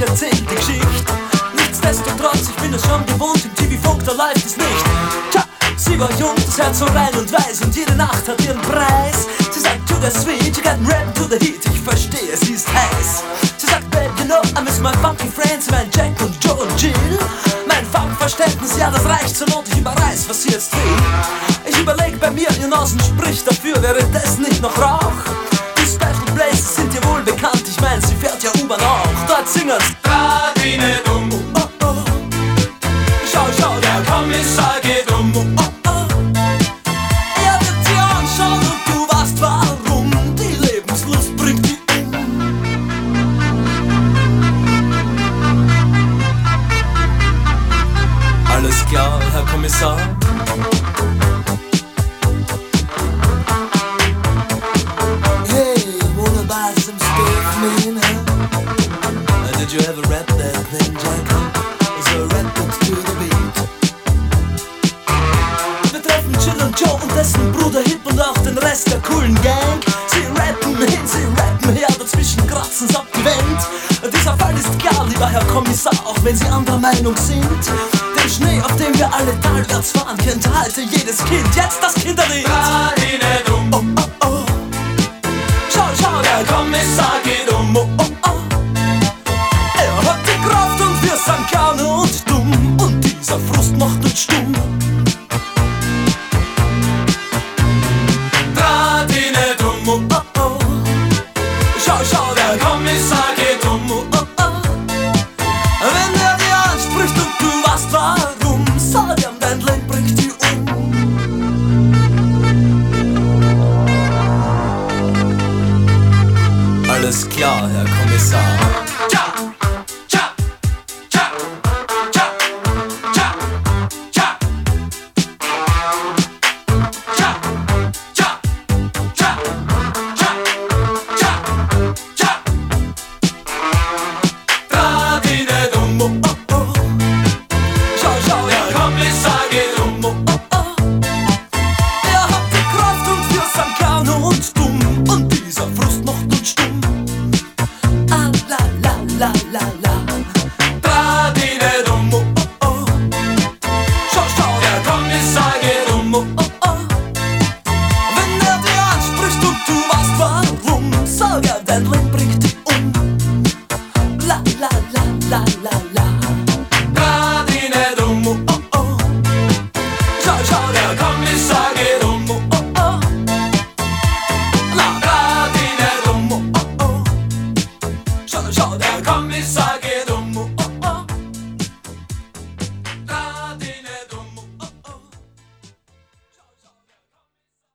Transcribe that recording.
erzähl die Geschichte. Nichtsdestotrotz, ich bin es schon gewohnt, im TV-Funk, da läuft es nicht. Tja, sie war jung, das Herz so rein und weiß und jede Nacht hat ihren Preis. Sie sagt, to the sweet, you got rap to the heat, ich verstehe, sie ist heiß. Sie sagt, babe, you know, I miss my funky friends, mein Jack und Joe und Jill. Mein Funkverständnis, ja, das reicht zur Not, ich überreiß, was sie jetzt will. Ich überleg bei mir, ihr Nasen spricht dafür, wäre das nicht noch Rauch? Ja U-Bahn auch. Dort singen's. Radine dumm, Oh, oh. Schau, schau, der Kommissar geht um. Oh, oh. Er wird sie anschauen und du weißt warum. Die Lebenslust bringt die um. Alles klar, Herr Kommissar. Anderer Meinung sind. Den Schnee, auf dem wir alle talwärts fahren, kennt heute jedes Kind. Jetzt das Kinderlied. Radine dumm, Oh, oh, Ja, Herr Kommissar. Tja, tja, tja, tja, tja, tja, tja, tja, tja, tja, tja, Radine Dumbo, oh, oh. Schau, schau, der Kommissar geht um, oh, oh. Er hat die Kraft und wir sind klein und dumm und dieser Frust macht uns stumm. love